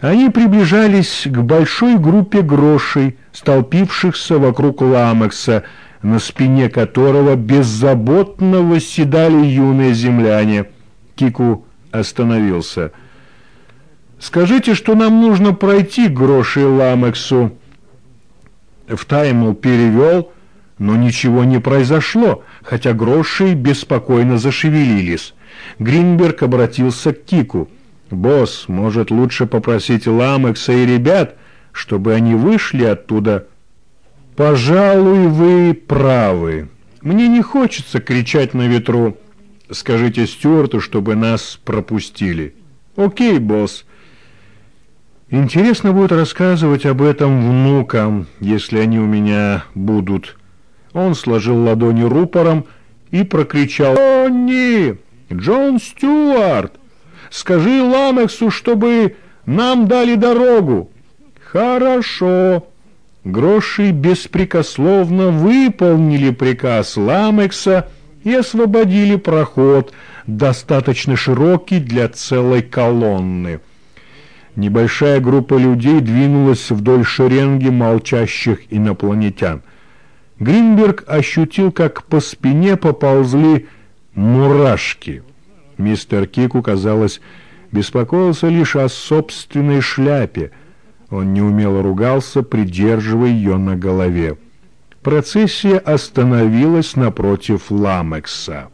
Они приближались к большой группе грошей, столпившихся вокруг Ламекса, на спине которого беззаботно восседали юные земляне. Кику остановился. «Скажите, что нам нужно пройти гроши Ламексу». Втаймл перевел, но ничего не произошло, хотя гроши беспокойно зашевелились. Гринберг обратился к Кику. «Босс, может, лучше попросить Ламекса и ребят, чтобы они вышли оттуда?» «Пожалуй, вы правы. Мне не хочется кричать на ветру. Скажите Стюарту, чтобы нас пропустили». «Окей, босс». Интересно будет рассказывать об этом внукам, если они у меня будут. Он сложил ладони рупором и прокричал «Джонни! Джон Стюарт! Скажи Ламексу, чтобы нам дали дорогу!» «Хорошо!» Гроши беспрекословно выполнили приказ Ламекса и освободили проход, достаточно широкий для целой колонны. Небольшая группа людей двинулась вдоль шеренги молчащих инопланетян. Гринберг ощутил, как по спине поползли мурашки. Мистер Кику, казалось, беспокоился лишь о собственной шляпе. Он неумело ругался, придерживая ее на голове. Процессия остановилась напротив Ламекса.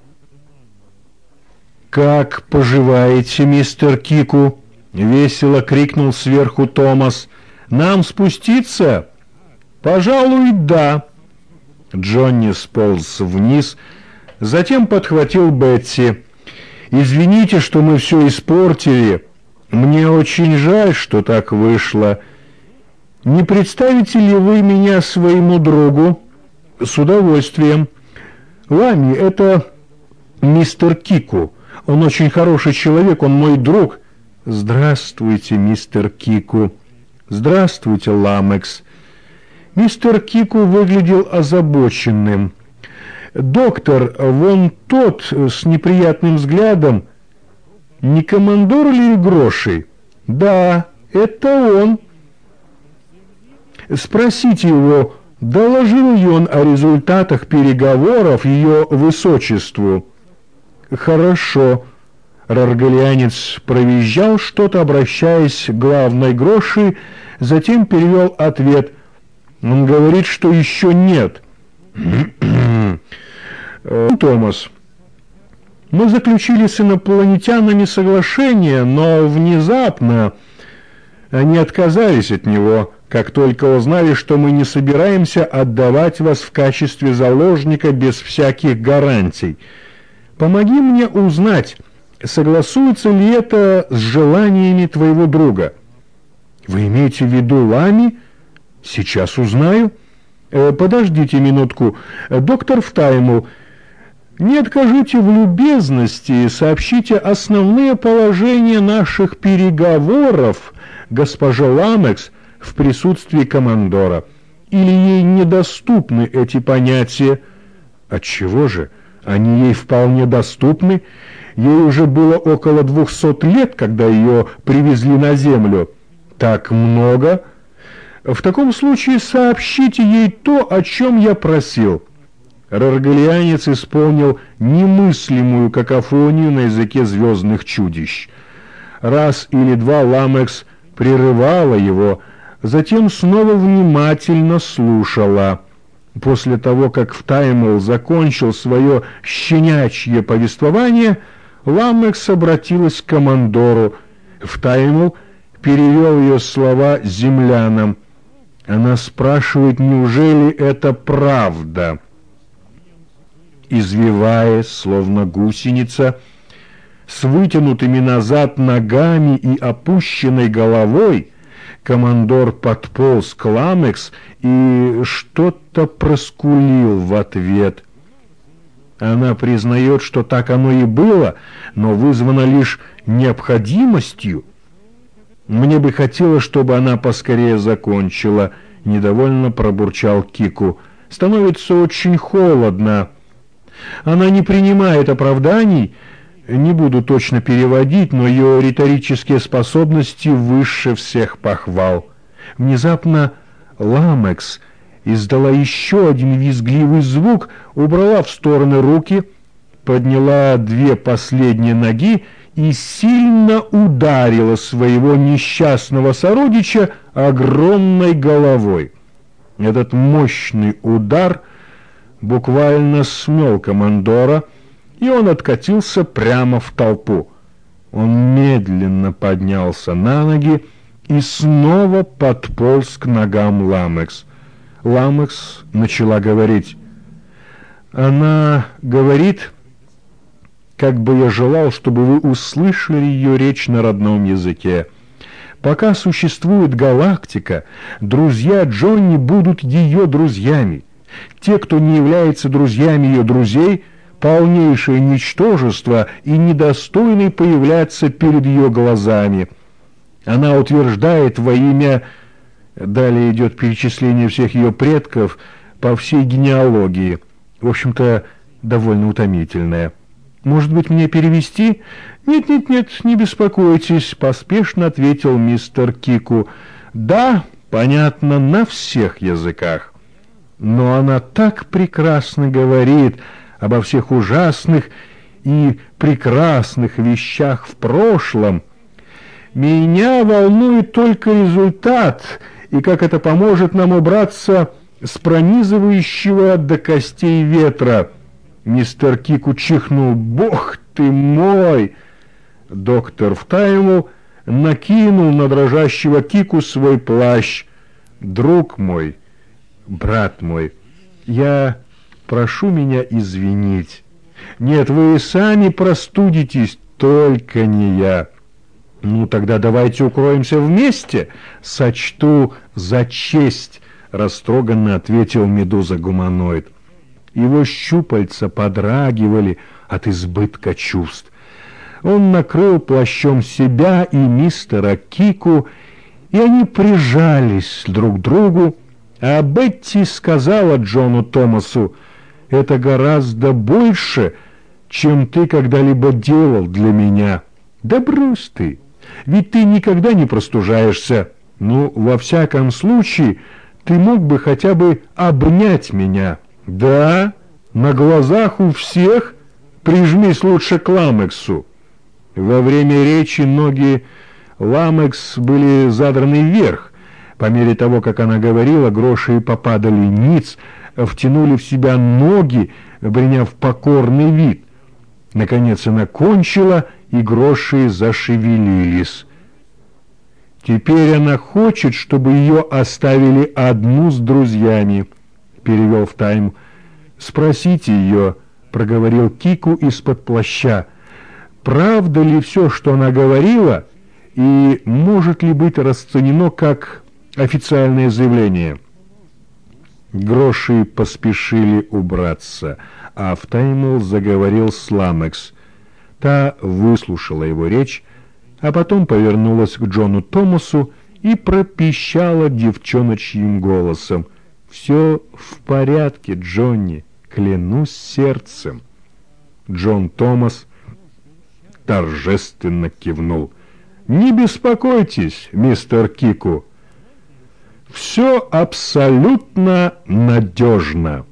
«Как поживаете, мистер Кику?» — весело крикнул сверху Томас. «Нам спуститься?» «Пожалуй, да». Джонни сполз вниз, затем подхватил Бетси. «Извините, что мы все испортили. Мне очень жаль, что так вышло. Не представите ли вы меня своему другу?» «С удовольствием. Лами, это мистер Кику. Он очень хороший человек, он мой друг». «Здравствуйте, мистер Кику». «Здравствуйте, Ламекс». Мистер Кику выглядел озабоченным. «Доктор, вон тот с неприятным взглядом, не командор ли Гроши?» «Да, это он». Спросите его, доложил ли он о результатах переговоров ее высочеству. «Хорошо». Раргалианец провизжал что-то, обращаясь к главной Гроши, затем перевел ответ – он говорит, что еще нет. Э, Томас, мы заключили с инопланетянами соглашение, но внезапно они отказались от него, как только узнали, что мы не собираемся отдавать вас в качестве заложника без всяких гарантий. Помоги мне узнать, согласуется ли это с желаниями твоего друга. Вы имеете в виду Лами? Сейчас узнаю. Э, подождите минутку. Доктор Втайму, не откажите в любезности, сообщите основные положения наших переговоров, госпожа Ламекс, в присутствии командора. Или ей недоступны эти понятия? Отчего же? Они ей вполне доступны. Ей уже было около двухсот лет, когда ее привезли на землю. Так много... В таком случае сообщите ей то, о чем я просил». Раргалианец исполнил немыслимую какофонию на языке звездных чудищ. Раз или два Ламекс прерывала его, затем снова внимательно слушала. После того, как Втаймл закончил свое щенячье повествование, Ламекс обратилась к командору. Втаймл перевел ее слова землянам. Она спрашивает, неужели это правда? Извиваясь, словно гусеница, с вытянутыми назад ногами и опущенной головой, командор подполз к Ламекс и что-то проскулил в ответ. Она признает, что так оно и было, но вызвано лишь необходимостью. Мне бы хотелось, чтобы она поскорее закончила. Недовольно пробурчал Кику. Становится очень холодно. Она не принимает оправданий. Не буду точно переводить, но ее риторические способности выше всех похвал. Внезапно Ламекс издала еще один визгливый звук, убрала в стороны руки, подняла две последние ноги и сильно ударила своего несчастного сородича огромной головой. Этот мощный удар буквально смел командора, и он откатился прямо в толпу. Он медленно поднялся на ноги и снова подполз к ногам Ламекс. Ламекс начала говорить. Она говорит, как бы я желал, чтобы вы услышали ее речь на родном языке. Пока существует галактика, друзья Джонни будут ее друзьями. Те, кто не является друзьями ее друзей, полнейшее ничтожество и недостойный появляться перед ее глазами. Она утверждает во имя... Далее идет перечисление всех ее предков по всей генеалогии. В общем-то, довольно утомительное. Может быть, мне перевести? Нет-нет-нет, не беспокойтесь, поспешно ответил мистер Кику. Да, понятно, на всех языках. Но она так прекрасно говорит обо всех ужасных и прекрасных вещах в прошлом. Меня волнует только результат, и как это поможет нам убраться с пронизывающего до костей ветра. Мистер Кику чихнул. «Бог ты мой!» Доктор Втаймл накинул на дрожащего Кику свой плащ. «Друг мой!» Брат мой, я прошу меня извинить. Нет, вы сами простудитесь, только не я. Ну, тогда давайте укроемся вместе. Сочту за честь, растроганно ответил медуза-гуманоид. Его щупальца подрагивали от избытка чувств. Он накрыл плащом себя и мистера Кику, и они прижались друг к другу, а Бетти сказала Джону Томасу, «Это гораздо больше, чем ты когда-либо делал для меня». «Да брось ты, ведь ты никогда не простужаешься. Ну, во всяком случае, ты мог бы хотя бы обнять меня». «Да, на глазах у всех прижмись лучше к Ламексу». Во время речи ноги Ламекс были задраны вверх, по мере того, как она говорила, гроши попадали ниц, втянули в себя ноги, приняв покорный вид. Наконец она кончила, и гроши зашевелились. «Теперь она хочет, чтобы ее оставили одну с друзьями», — перевел в тайм. «Спросите ее», — проговорил Кику из-под плаща, — «правда ли все, что она говорила, и может ли быть расценено как официальное заявление. Гроши поспешили убраться, а Автаймл заговорил с Ламекс. Та выслушала его речь, а потом повернулась к Джону Томасу и пропищала девчоночьим голосом. «Все в порядке, Джонни, клянусь сердцем». Джон Томас торжественно кивнул. «Не беспокойтесь, мистер Кику». Все абсолютно надежно.